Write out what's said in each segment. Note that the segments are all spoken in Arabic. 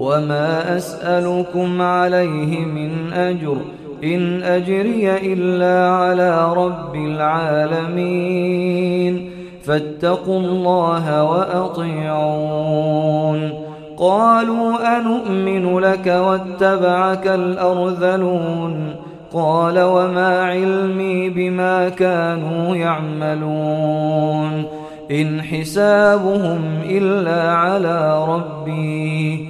وما أسألكم عليه من أجر إن أجري إلا على رب العالمين فاتقوا الله وأطيعون قالوا أنؤمن لك واتبعك الأرذلون قال وما علمي بما كانوا يعملون إن حسابهم إلا على ربي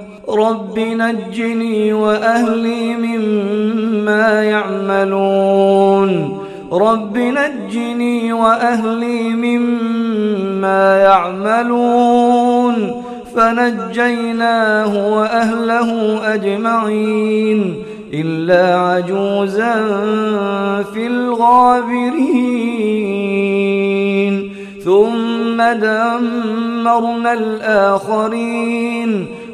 رب نجني وأهلي مما يعملون. رب نجني وأهلي مما يعملون. فنجيناه وأهله أجمعين. إلا عجوزا في الغابرين. ثم دمرنا الآخرين.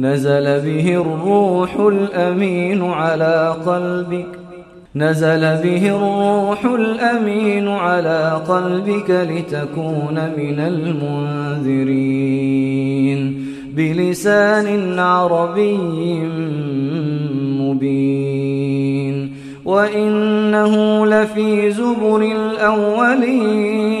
نزل به الروح الأمين على قلبك. نزل به الروح الأمين على قلبك لتكون من المنذرين. بلسان عربي مبين. وإنه لفي زبر الأولين.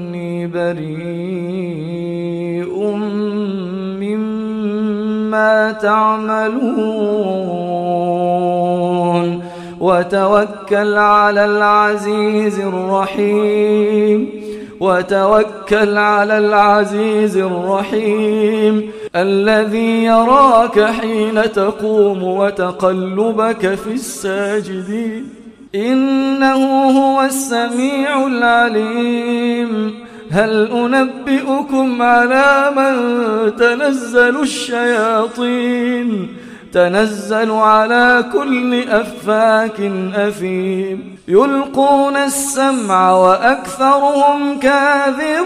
بريء مما تعملون. وتوكل على العزيز الرحيم. وتوكل على العزيز الرحيم. الذي يراك حين تقوم وتقلبك في الساجدين. إنه هو السميع العليم. هل أنبئكم على من تنزل الشياطين؟ تنزل على كل أفاك أثيم. يلقون السمع وأكثرهم كاذبون.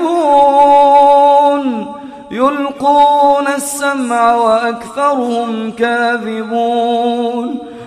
يلقون السمع وأكثرهم كاذبون.